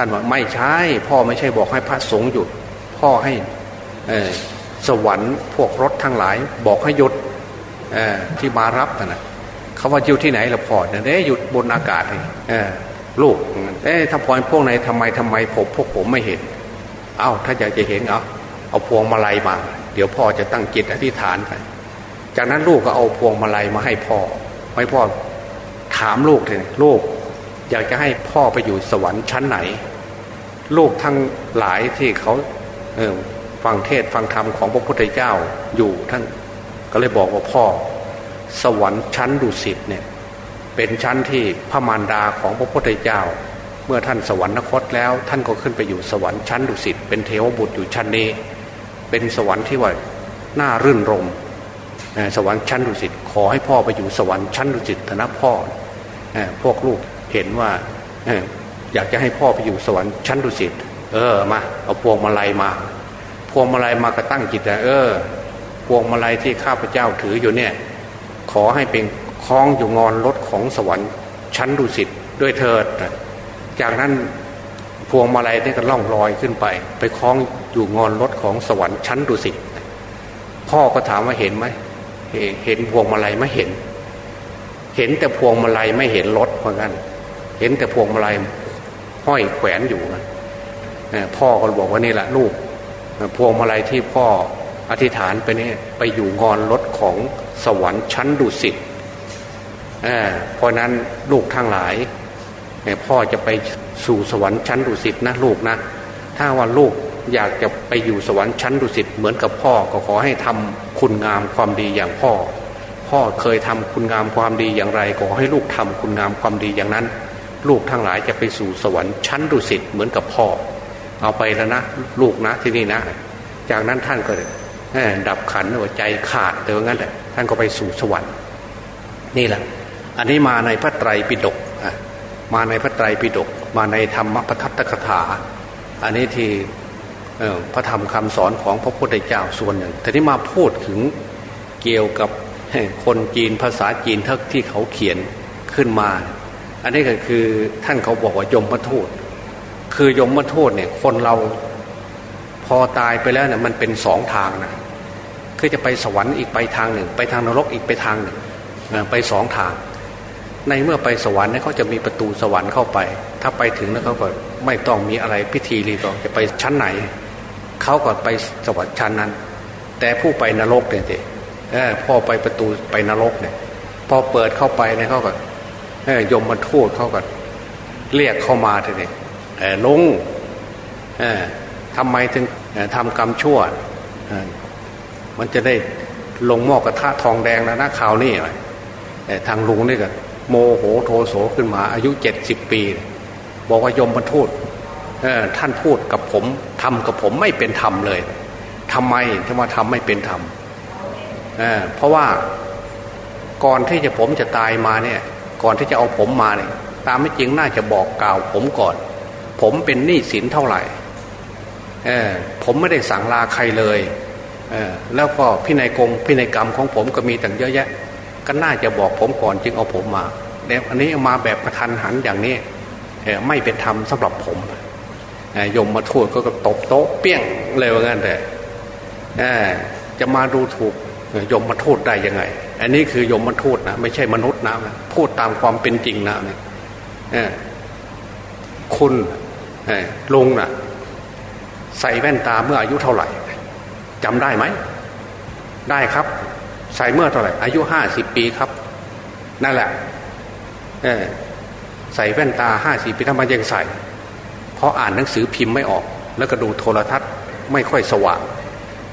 ท่านว่าไม่ใช่พ่อไม่ใช่บอกให้พระสงฆ์หยุด พ่อให้สวรรค์พวกรถทั้งหลาย บอกให้หยุดที่มารับนะเขาว่าอยู่ที่ไหนละพ่อเนี่ยหยุดบนอากาศเลยลูกเอ๊ะถ้าพอพวกไหนทำไมทำไมผมพวกผมไม่เห็น เอา้าถ้าอยากจะเห็นเอาเอาพวงมาลัยมา เดี๋ยวพ่อจะตั้งจิตอธิษฐานไปจากนั้นลูกก็เอาพวงมาลัยมาให้พ่อให้พ่อถามลูกเลยลูก อยากจะให้พ่อไปอยู่สวรรค์ชั้นไหน ลูกทั้งหลายที่เขาเออฟังเทศฟังธรรมของพระพุทธเจ้าอยู่ท่านก็เลยบอกว่าพ่อ สวรรค์ชั้นดุสิตเนี่ยเป็นชั้นที่พระมารดาของพระพุทธเจ้า เมื่อท่านสวรรคตแล้ว ท่านก็ขึ้นไปอยู่สวรรค์ชั้นดุสิตเป็นเทวบุตรอยู่ชั้นนี้ เป็นสวรรค์ที่ว่าน่ารื่นรมสวรรค์ชั้นดุสิตขอให้พ่อไปอยู่สวรรค์ชั้นดุสิตนะพ่อพวกลูก เห็นว่าอยากจะให้พ่อไปอยู่สวรรค์ชั้นดุสิตเออมาเอาพวงมาลัยมา พวงมาลัยมากระตั้งจิตเออ พวงมาลัยที่ข้าพเจ้าถืออยู่เนี่ย ขอให้เป็นคล้องอยู่งอนรถของสวรรค์ชั้นดุสิตด้วยเถิด จากนั้นพวงมาลัยนี่ก็ล่องลอยขึ้นไป ไปคล้องอยู่งอนรถของสวรรค์ชั้นดุสิตพ่อก็ถามว่าเห็นไหมเห็นพวงมาลัยไม่เห็น เห็นแต่พวงมาลัยไม่เห็นรถเพราะงั้น เห็นแต่พวงมาลัยห้อยแขวนอยู่นะพ่อก็บอกว่านี่แหละลูกพวงมาลัยที่พ่ออธิษฐานไปนี่ไปอยู่งอนรถของสวรรค์ชั้นดุสิตเพราะนั้นลูกทั้งหลายพ่อจะไปสู่สวรรค์ชั้นดุสิตนะลูกนะ ถ้าว่าลูกอยากจะไปอยู่สวรรค์ชั้นดุสิตเหมือนกับพ่อก็ขอให้ทำคุณงามความดีอย่างพ่อ พ่อเคยทำคุณงามความดีอย่างไรขอให้ลูกทำคุณงามความดีอย่างนั้น ลูกทั้งหลายจะไปสู่สวรรค์ชั้นดุสิตเหมือนกับพ่อ เอาไปแล้วนะลูกนะที่นี่นะ จากนั้นท่านก็ดับขันหัวใจขาดแต่ว่างั้นแหละท่านก็ไปสู่สวรรค์ นี่แหละ อันนี้มาในพระไตรปิฎกมาในพระไตรปิฎกมาในธรรมปทัตตกถา อันนี้ที่พระธรรมคำสอนของพระพุทธเจ้าส่วนหนึ่งแต่ที่มาพูดถึงเกี่ยวกับคนจีนภาษาจีนทักที่เขาเขียนขึ้นมา อันนี้ก็คือท่านเขาบอกว่ายมมาทูตคือยมมาทูตเนี่ยคนเราพอตายไปแล้วเนี่ยมันเป็นสองทางนะคือจะไปสวรรค์อีกไปทางหนึ่ง ไปทางนรกอีกไปทางหนึ่งไปสองทาง ในเมื่อไปสวรรค์เนี่ยเขาจะมีประตูสวรรค์เข้าไป ถ้าไปถึงแล้วเขาก็ไม่ต้องมีอะไรพิธีรีตองจะไปชั้นไหนเขาก็ไปสวรรค์ชั้นนั้น แต่ผู้ไปนรกเนี่ยพ่อไปประตูไปนรกเนี่ยพอเปิดเข้าไปเนี่ยเขาก็ ยมมันทูดเขาก็เรียกเข้ามาทีนี้ลุงทำไมถึงทำกรรมชั่วมันจะได้ลงหม้อกระทะทองแดงแล้วนะข่าวนี่ทางลุงนี่ก็โมโหโทโสขึ้นมา อายุเจ็ดสิบปี บอกว่ายมบรรทุดท่านพูดกับผมทำกับผมไม่เป็นธรรมเลยทำไมถึงว่าทำไม่เป็นธรรมเเพราะว่าก่อนที่จะผมจะตายมาเนี่ย ก่อนที่จะเอาผมมาเนี่ยตามไม่จริงน่าจะบอกกล่าว ผมก่อน ผมเป็นหนี้สินเท่าไหร่เออผมไม่ได้สั่งลาใครเลยเออแล้วก็พินัยกรมพินัยกรรมของผมก็มีต่างเยอะแยะ ก็น่าจะบอกผมก่อนจึงเอาผมมาเนี่อันนี้มาแบบประทันหันอย่างนี้ไม่เป็นธรรมสำหรับผมยมมาทูดก็ตบโต๊ะเปี้ยงเลยว่างั้นแต่จะมาดูถูก ยมมาโทูดได้ยังไง อันนี้คือยมมาโทูดนะไม่ใช่มนุษย์นะพูดตามความเป็นจริงนะเนี่ยคุณลุงนะ่ะ ใส่แว่นตาเมื่ออายุเท่าไหร่จำได้ไหม ได้ครับ ใส่เมื่อเท่าไหร่ อายุห้าสิบปีครับ นั่นแหละใส่แว่นตาห้าสิบปีทำไมยังใส่ เพราะอ่านหนังสือพิมพ์ไม่ออก แล้วก็ดูโทรทัศน์ ไม่ค่อยสว่าง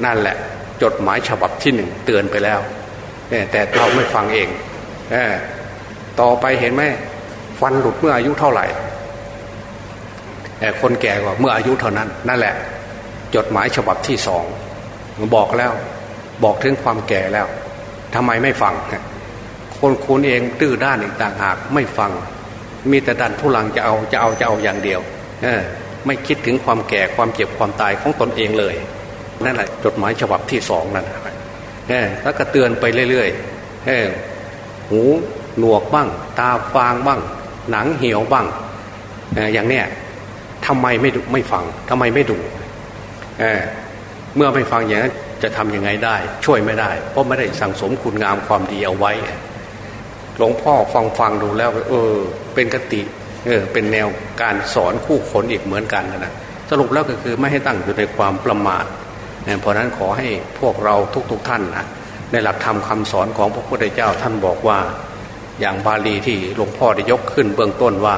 นั่นแหละ จดหมายฉบับที่หนึ่งเตือนไปแล้วแต่เราไม่ฟังเองอต่อไปเห็นไหมฟันหลุดเมื่ออายุเท่าไหร่คนแก่กว่าเมื่ออายุเท่านั้น นั่นแหละ จดหมายฉบับที่สองบอกแล้ว บอกถึงความแก่แล้วทำไมไม่ฟังคนคุณเองตื้อด้านอีกต่างหาก ไม่ฟัง มีแต่ดันทุลังจะเอาจะเอาจะเอาอย่างเดียวไม่คิดถึงความแก่ความเจ็บความตายของตนเองเลย นั่นแหละจดหมายฉบับที่สองนั่นเออแล้วก็เตือนไปเรื่อยๆหูหนวกบ้าง ตาฟางบ้าง หนังเหี่ยวบ้างออย่างเนี้ยทำไมไม่ดูไม่ฟังทำไมไม่ดูเเมื่อไม่ฟังอย่างนั้นจะทํำยังไงได้ ช่วยไม่ได้ เพราะไม่ได้สั่งสมคุณงามความดีเอาไว้หลวงพ่อฟังฟังดูแล้ว เออ เป็นกติเออเป็นแนวการสอนคู่คนอีกเหมือนกันนะสรุปแล้วก็คือไม่ให้ตั้งอยู่ในความประมาท เพราะนั้นขอให้พวกเราทุกๆทท่านนะในหลักธรรมคาสอนของพระพุทธเจ้าท่านบอกว่า อย่างบาลีที่หลวงพ่อได้ยกขึ้นเบื้องต้นว่า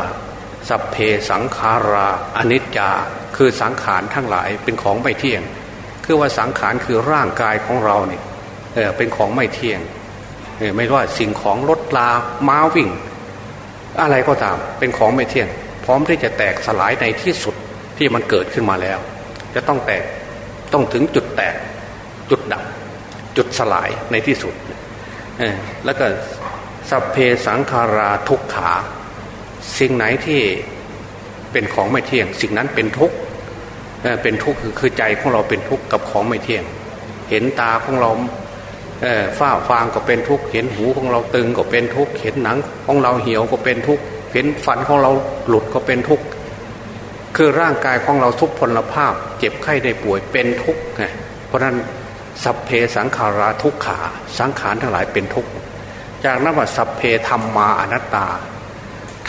สัพเพสังขาราอนิจจา คือสังขารทั้งหลายเป็นของไม่เที่ยง คือว่าสังขารคือร่างกายของเราเนี่ยเเป็นของไม่เที่ยงไม่ว่าสิ่งของรถลาม้าวิ่ง อะไรก็ตามเป็นของไม่เที่ยง พร้อมที่จะแตกสลายในที่สุดที่มันเกิดขึ้นมาแล้ว จะต้องแตก ต้องถึงจุดแตกจุดดับ จุดสลายในที่สุดแล้วก็สัพเพสังขาราทุกขา สิ่งไหนที่เป็นของไม่เที่ยง สิ่งนั้นเป็นทุกข์เป็นทุกข์คือใจของเราเป็นทุกข์กับของไม่เที่ยง เห็นตาของเราฝ้าฟางก็เป็นทุกข์เห็นหูของเราตึงก็เป็นทุกข์เห็นหนังของเราเหี่ยวก็เป็นทุกข์เห็นฟันของเราหลุดก็เป็นทุกข์ คือร่างกายของเราทุกพลภาพ เจ็บไข้ได้ป่วยเป็นทุกข์ไงเพราะนั้นสัพเพสังขาราทุกขา สังขารทั้งหลายเป็นทุกข์จากนั้นว่าสัพเพธรรมมาอนัตตา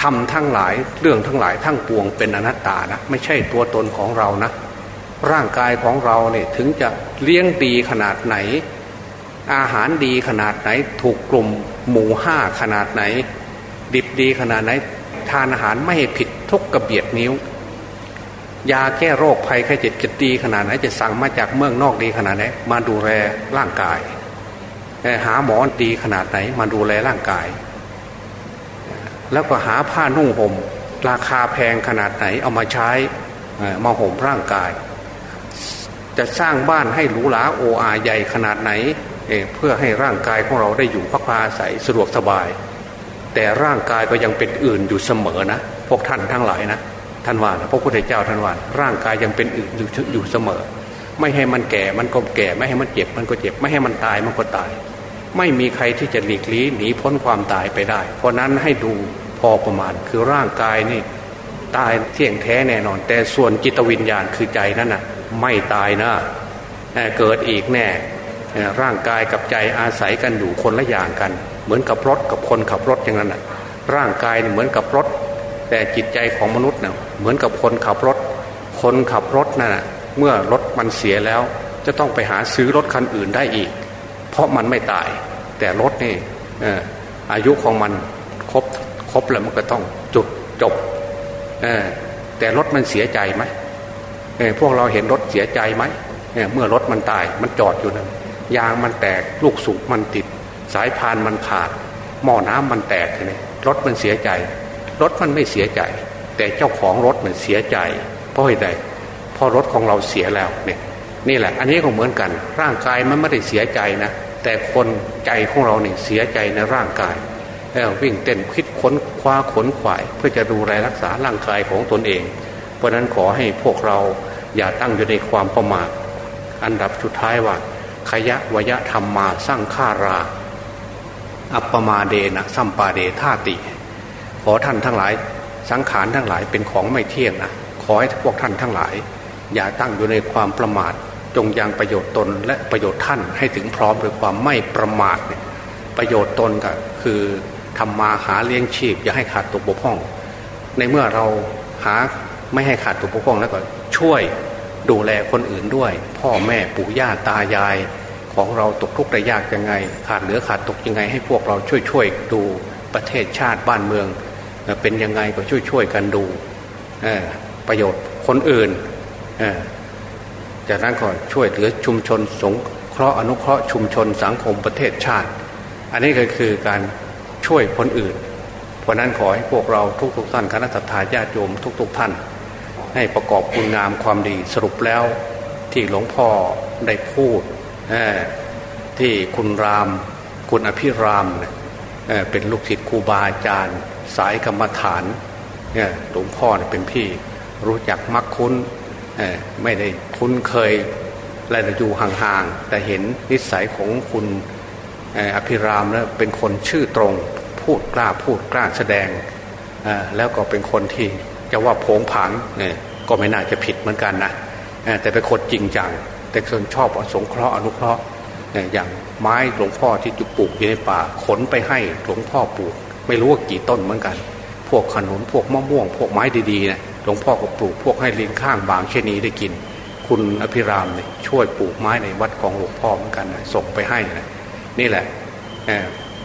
ทำทั้งหลายเรื่องทั้งหลายทั้งปวงเป็นอนัตตานะไม่ใช่ตัวตนของเรานะ ร่างกายของเราเนี่ยถึงจะเลี้ยงดีขนาดไหน อาหารดีขนาดไหน ถูกกลุ่มหมู่ห้าขนาดไหน ดิบดีขนาดไหน ทานอาหารไม่ผิดทุกกระเบียดนิ้ว ยาแก้โรคภัยไข้เจ็บจะดีขนาดไหนจะสั่งมาจากเมืองนอกดีขนาดไหนมาดูแลร่างกายหาหมอดีขนาดไหนมาดูแลร่างกาย แล้วก็หาผ้านุ่งห่มราคาแพงขนาดไหนเอามาใช้มาห่มร่างกาย จะสร้างบ้านให้หรูหราโออาใหญ่ขนาดไหนเเพื่อให้ร่างกายของเราได้อยู่พักพาใสสะดวกสบาย แต่ร่างกายก็ยังเป็นอื่นอยู่เสมอนะ พวกท่านทั้งหลายนะ ท่านว่าพระพุทธเจ้าท่านว่าร่างกายยังเป็นอื่นอยู่อยู่เสมอ ไม่ให้มันแก่มันก็แก่ ไม่ให้มันเจ็บมันก็เจ็บ ไม่ให้มันตายมันก็ตาย ไม่มีใครที่จะหลีกลี่หนีพ้นความตายไปได้ เพราะนั้นให้ดูพอประมาณคือร่างกายนี่ตายเที่ยงแท้แน่นอน แต่ส่วนจิตวิญญาณคือใจนั่นน่ะไม่ตายนะเกิดอีกแน่ร่างกายกับใจอาศัยกันอยู่คนละอย่างกัน เหมือนกับรถกับคนขับรถอย่างนั้นน่ะร่างกายเหมือนกับรถ แต่จิตใจของมนุษย์เน่ยเหมือนกับคนขับรถ คนขับรถน่ะเมื่อรถมันเสียแล้ว จะต้องไปหาซื้อรถคันอื่นได้อีก เพราะมันไม่ตาย แต่รถนี่อายุของมันครบครบแล้วมันก็ต้องจุดจบแต่รถมันเสียใจไหมพวกเราเห็นรถเสียใจไหมเมื่อรถมันตายมันจอดอยู่นะยางมันแตกลูกสูบมันติด สายพานมันขาด หม้อน้ำมันแตกเลยรถมันเสียใจ รถมันไม่เสียใจ แต่เจ้าของรถมันเสียใจ เพราะอะไรเพราะรถของเราเสียแล้วเนี่ยนี่แหละ อันนี้ก็เหมือนกัน ร่างกายมันไม่ได้เสียใจนะ แต่คนใจของเราเนี่ยเสียใจในร่างกายแล้วิ่งเต้นคิดค้นคว้าขนขวาย เพื่อจะดูแลรักษาร่างกายของตนเอง เพราะนั้นขอให้พวกเราอย่าตั้งอยู่ในความประมาทอันดับสุดท้ายว่าขยะวยธรรมมาสร้างฆารา อัปปมาเดนะสัมปาเดธาติ ขอท่านทั้งหลาย สังขารทั้งหลายเป็นของไม่เที่ยงนะขอให้พวกท่านทั้งหลาย อย่าตั้งอยู่ในความประมาทจงยังประโยชน์ตนและประโยชน์ท่านให้ถึงพร้อมด้วยความไม่ประมาทประโยชน์ตนก็คือทำมาหาเลี้ยงชีพ อย่าให้ขาดตกบกพร่อง ในเมื่อเราหาไม่ให้ขาดตกบกพร่องแล้วก็ช่วยดูแลคนอื่นด้วย พ่อแม่ปู่ย่าตายาย ของเราตกทุกข์ได้ยากยังไง ขาดเหลือขาดตกยังไง ให้พวกเราช่วยช่วยดูประเทศชาติบ้านเมือง เป็นยังไงก็ช่วยช่วยกันดูประโยชน์คนอื่นจากนั้นก็ช่วยเหลือชุมชนสงเคราะห์อนุเคราะห์ชุมชนสังคมประเทศชาติ อันนี้ก็คือการช่วยคนอื่น เพราะนั้นขอให้พวกเราทุกๆท่านคณะทาญาติโยมทุก ๆ ท่าน ให้ประกอบคุณงามความดีสรุปแล้วที่หลวงพ่อได้พูดที่คุณราม คุณอภิราม เป็นลูกศิษย์ครูบาอาจารย์ สายกรรมฐานเนี่ยหลวงพ่อเป็นพี่รู้จักมักคุ้นไม่ได้คุ้นเคยและอยู่ห่างๆ แต่เห็นนิสัยของคุณอภิรามแล้วเป็นคนชื่อตรง พูดกล้าพูดกล้าแสดง แล้วก็เป็นคนที่จะว่าโผงผางก็ไม่น่าจะผิดเหมือนกันนะแต่เป็นคนจริงจัง แต่คนชอบสงเคราะห์อนุเคราะห์อย่างไม้หลวงพ่อที่จุปลูกอยู่ในป่าขนไปให้หลวงพ่อปลูก ไม่รู้ว่ากี่ต้นเหมือนกัน พวกขนุนพวกมะม่วง พวกไม้ดีๆนะหลวงพ่อก็ปลูกพวกให้ลิงข้างบางเช่นนี้ได้กิน คุณอภิรามเนี่ยช่วยปลูกไม้ในวัดของหลวงพ่อเหมือนกันนะส่งไปให้นะนี่แหละเ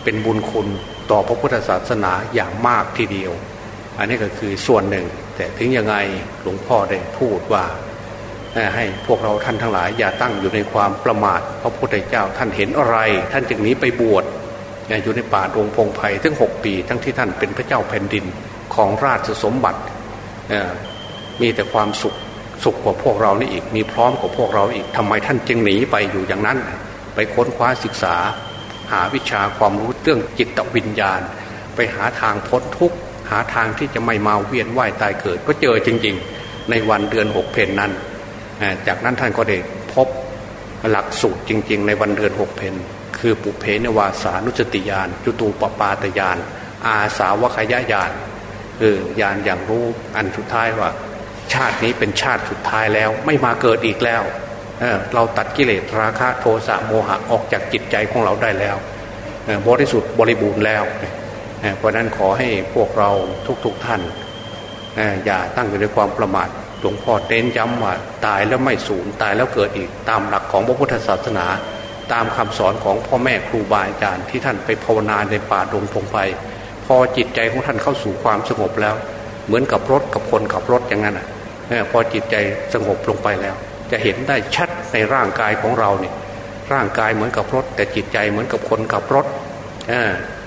เป็นบุญคุณต่อพระพุทธศาสนาอย่างมากทีเดียว อันนี้ก็คือส่วนหนึ่ง แต่ถึงยังไงหลวงพ่อได้พูดว่าให้พวกเราท่านทั้งหลายอย่าตั้งอยู่ในความประมาทพระพุทธเจ้าท่านเห็นอะไร ท่านจึงนี้ไปบวช อยู่ในป่าองพงไพ่ถึงหกปี ทั้งที่ท่านเป็นพระเจ้าแผ่นดินของราชสมบัติมีแต่ความสุขสุขกว่าพวกเรานี่อีกมีพร้อมกว่าพวกเราอีกทำไมท่านจึงหนีไปอยู่อย่างนั้น ไปค้นคว้าศึกษา หาวิชาความรู้เรื่องจิตวิญญาณ ไปหาทางพ้นทุกข์หาทางที่จะไม่มาเวียนว่ายตายเกิด ก็เจอจริง ๆ ในวันเดือนหกเพนนั้น จากนั้นท่านก็ได้พบหลักสูตรจริง ๆ ในวันเดือนหกเพน คือปุเพนวาสานุสติยานจุตูปปาตยานอาสาวคยายานคือยานอย่างรู้อันสุดท้ายว่า ชาตินี้เป็นชาติสุดท้ายแล้ว ไม่มาเกิดอีกแล้วเเราตัดกิเลสราคะโทสะโมหะออกจากจิตใจของเราได้แล้วบริสุทธิ์บริบูรณ์แล้วเพราะนั้นขอให้พวกเราทุกๆทท่านอย่าตั้งอยู่ในความประมาทหลวงพ่อเน้นย้ำว่าตายแล้วไม่สูญตายแล้วเกิดอีกตามหลักของพระพุทธศาสนา ตามคำสอนของพ่อแม่ครูบาอาจารย์ที่ท่านไปภาวนาในป่าดงพงไพพอจิตใจของท่านเข้าสู่ความสงบแล้ว เหมือนกับรถกับคนขับรถอย่างนั้นอะพอจิตใจสงบลงไปแล้ว จะเห็นได้ชัดในร่างกายของเราเนี่ยร่างกายเหมือนกับรถ แต่จิตใจเหมือนกับคนขับรถ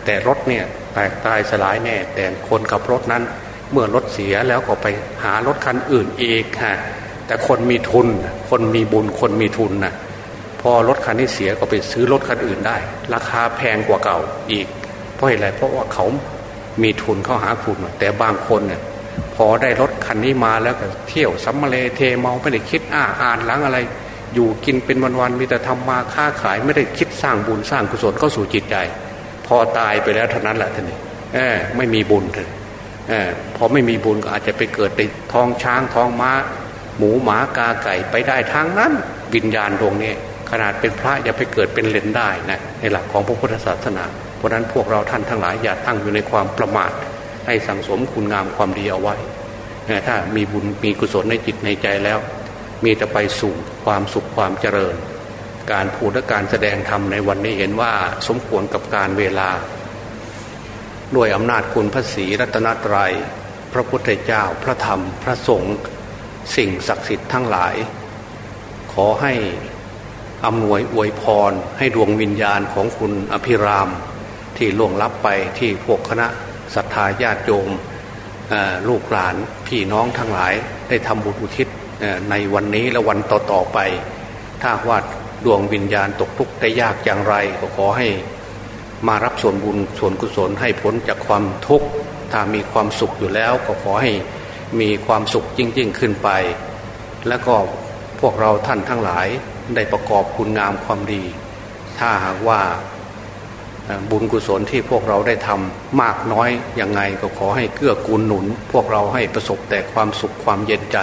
แต่รถเนี่ยแตกตายสลายแน่ แต่คนขับรถนั้น เมื่อรถเสียแล้วก็ไปหารถคันอื่นเอีกฮะแต่คนมีทุน คนมีบุญคนมีทุนนะ อรถคันนี้เสียก็ไปซื้อรถคันอื่นได้ ราคาแพงกว่าเก่าอีก เพราะอะไรเพราะว่าเขามีทุนเข้าหาทุนแต่บางคนเนี่ยพอได้รถคันนี้มาแล้วก็เที่ยวสัมมาเลเทเมาไม่ได้คิดอ้าอ่านหลังอะไร อยู่กินเป็นวันๆมีแต่ทำมาค้าขายไม่ได้คิดสร้างบุญสร้างกุศลเข้าสู่จิตใจพอตายไปแล้วเท่านั้นแหละท่านนี่เออไม่มีบุญเลยเออพอไม่มีบุญก็อาจจะไปเกิดในท้องช้างท้องม้า หมูหมากาไก่ไปได้ทางนั้นวิญญาณดวงนี้ ขนาดเป็นพระอย่าไปเกิดเป็นเลนได้นะในหลักของพระพุทธศาสนา เพราะนั้นพวกเราท่านทั้งหลายอย่าตั้งอยู่ในความประมาท ให้สังสมคุณงามความดีเอาไว้ถ้ามีบุญมีกุศลในจิตในใจแล้ว มีแต่ไปสู่ความสุขความเจริญ การพูดและการแสดงธรรมในวันนี้เห็นว่าสมควรกับการเวลา ด้วยอำนาจคุณพระศรีรัตนตรยัย พระพุทธเจ้าพระธรรมพระสงฆ์สิ่งศักดิ์สิทธิ์ทั้งหลาย ขอให้ อำนวยอวยพรให้ดวงวิญญาณของคุณอภิราม ที่ล่วงลับไปที่พวกคณะศรัทธาญาติโยมลูกหลานพี่น้องทั้งหลายได้ทำบุญอุทิศในวันนี้และวันต่อๆไป ถ้าว่าดวงวิญญาณตกทุกข์ได้ยากอย่างไรก็ขอให้มารับส่วนบุญส่วนกุศลให้พ้นจากความทุกข์ถ้ามีความสุขอยู่แล้วก็ขอให้มีความสุขยิ่งยิ่งขึ้นไป แล้วก็พวกเราท่านทั้งหลาย ได้ประกอบคุณงามความดี ถ้าหากว่าบุญกุศลที่พวกเราได้ทำมากน้อยอย่างไงก็ขอให้เกื้อกูลหนุน พวกเราให้ประสบแต่ความสุขความเย็นใจ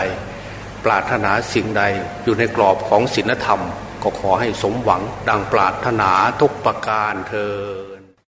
ปรารถนาสิ่งใดอยู่ในกรอบของศีลธรรม ก็ขอให้สมหวังดังปรารถนาทุกประการเธอ